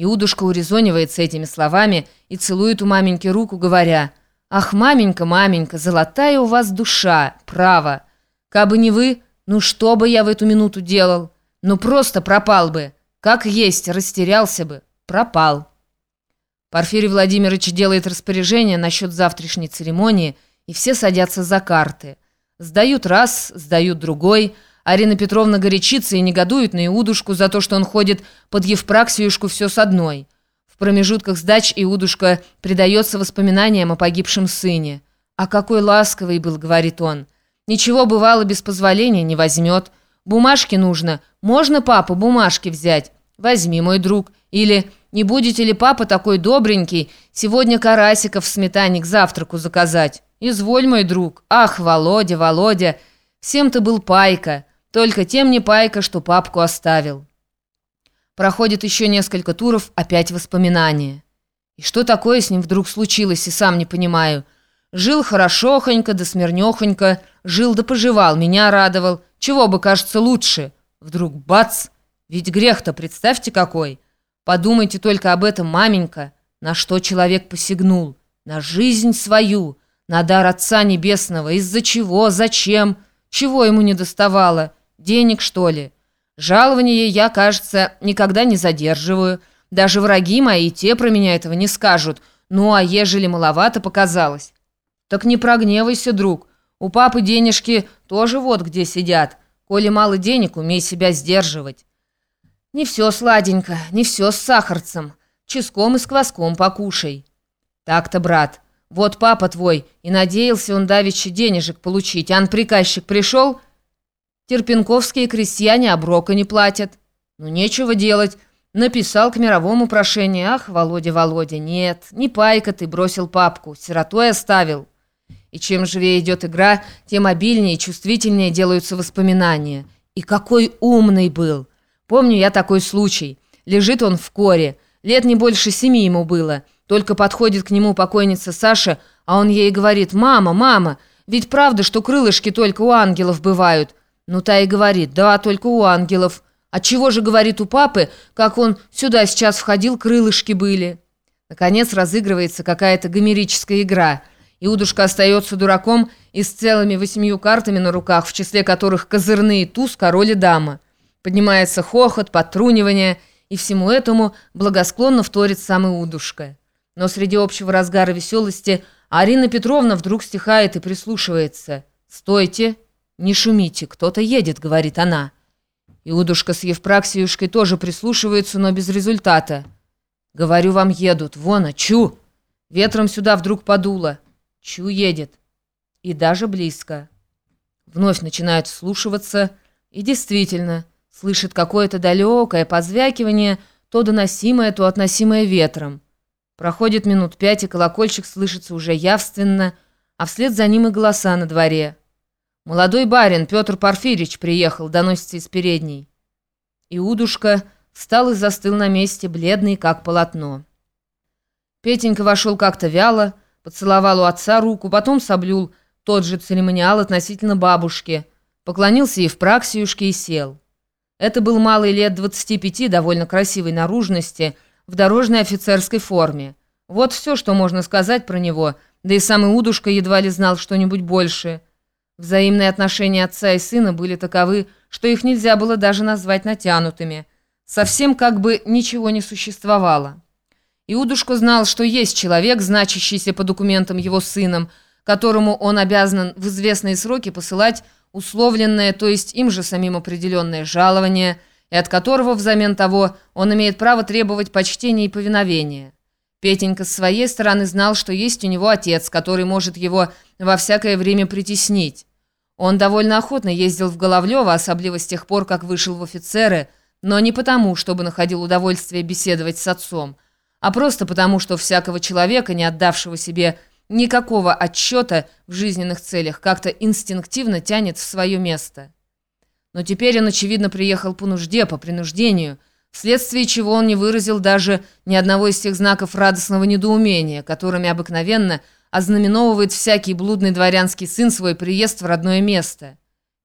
Иудушка урезонивается этими словами и целует у маменьки руку, говоря, «Ах, маменька, маменька, золотая у вас душа, право! Кабы не вы, ну что бы я в эту минуту делал? Ну просто пропал бы, как есть, растерялся бы, пропал». Порфирий Владимирович делает распоряжение насчет завтрашней церемонии, и все садятся за карты. Сдают раз, сдают другой – Арина Петровна горячится и негодует на Иудушку за то, что он ходит под Евпраксиюшку все с одной. В промежутках сдач Иудушка предается воспоминаниям о погибшем сыне. «А какой ласковый был», — говорит он. «Ничего, бывало, без позволения не возьмет. Бумажки нужно. Можно, папа, бумажки взять? Возьми, мой друг. Или не будете ли папа такой добренький сегодня карасиков в сметане к завтраку заказать? Изволь, мой друг. Ах, Володя, Володя, всем ты был пайка». Только тем не пайка, что папку оставил. Проходит еще несколько туров, опять воспоминания. И что такое с ним вдруг случилось, и сам не понимаю. Жил хорошохонько да смирнехонько, жил да поживал, меня радовал. Чего бы, кажется, лучше. Вдруг бац! Ведь грех-то, представьте какой. Подумайте только об этом, маменька. На что человек посягнул? На жизнь свою, на дар Отца Небесного. Из-за чего? Зачем? Чего ему не доставало? Денег, что ли? Жалование я, кажется, никогда не задерживаю. Даже враги мои те про меня этого не скажут. Ну, а ежели маловато показалось? Так не прогневайся, друг. У папы денежки тоже вот где сидят. Коли мало денег, умей себя сдерживать. Не все сладенько, не все с сахарцем. Ческом и с кваском покушай. Так-то, брат. Вот папа твой, и надеялся он давеча денежек получить. Ан приказчик пришел... Терпенковские крестьяне оброка не платят. Ну, нечего делать. Написал к мировому прошению. Ах, Володя, Володя, нет, не пайка ты бросил папку, сиротой оставил. И чем живее идет игра, тем обильнее и чувствительнее делаются воспоминания. И какой умный был! Помню я такой случай. Лежит он в коре. Лет не больше семи ему было. Только подходит к нему покойница Саша, а он ей говорит, «Мама, мама, ведь правда, что крылышки только у ангелов бывают?» Ну, та и говорит, да, только у ангелов. А чего же, говорит, у папы, как он сюда сейчас входил, крылышки были? Наконец разыгрывается какая-то гомерическая игра. Иудушка остается дураком и с целыми восьмию картами на руках, в числе которых козырные туз, король и дама. Поднимается хохот, подтрунивание, и всему этому благосклонно вторит сам Иудушка. Но среди общего разгара веселости Арина Петровна вдруг стихает и прислушивается. «Стойте!» «Не шумите, кто-то едет», — говорит она. Иудушка с Евпраксиюшкой тоже прислушиваются, но без результата. «Говорю вам, едут. Вон, а чу!» Ветром сюда вдруг подуло. Чу едет. И даже близко. Вновь начинают вслушиваться. И действительно, слышит какое-то далекое позвякивание, то доносимое, то относимое ветром. Проходит минут пять, и колокольчик слышится уже явственно, а вслед за ним и голоса на дворе. «Молодой барин Петр Порфирич приехал», — доносится из передней. Иудушка встал и застыл на месте, бледный, как полотно. Петенька вошел как-то вяло, поцеловал у отца руку, потом соблюл тот же церемониал относительно бабушки, поклонился ей в праксиюшке и сел. Это был малый лет 25, довольно красивой наружности, в дорожной офицерской форме. Вот все, что можно сказать про него, да и сам Иудушка едва ли знал что-нибудь большее. Взаимные отношения отца и сына были таковы, что их нельзя было даже назвать натянутыми. Совсем как бы ничего не существовало. Иудушка знал, что есть человек, значащийся по документам его сыном, которому он обязан в известные сроки посылать условленное, то есть им же самим определенное жалование, и от которого взамен того он имеет право требовать почтения и повиновения. Петенька с своей стороны знал, что есть у него отец, который может его во всякое время притеснить. Он довольно охотно ездил в Головлево, особливо с тех пор, как вышел в офицеры, но не потому, чтобы находил удовольствие беседовать с отцом, а просто потому, что всякого человека, не отдавшего себе никакого отчета в жизненных целях, как-то инстинктивно тянет в свое место. Но теперь он, очевидно, приехал по нужде, по принуждению, вследствие чего он не выразил даже ни одного из тех знаков радостного недоумения, которыми обыкновенно – ознаменовывает всякий блудный дворянский сын свой приезд в родное место.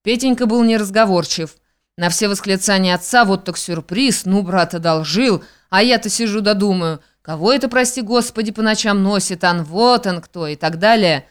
Петенька был неразговорчив. На все восклицания отца «вот так сюрприз», «ну, брат, одолжил», А я-то сижу да думаю, кого это, прости господи, по ночам носит, ан вот он кто и так далее.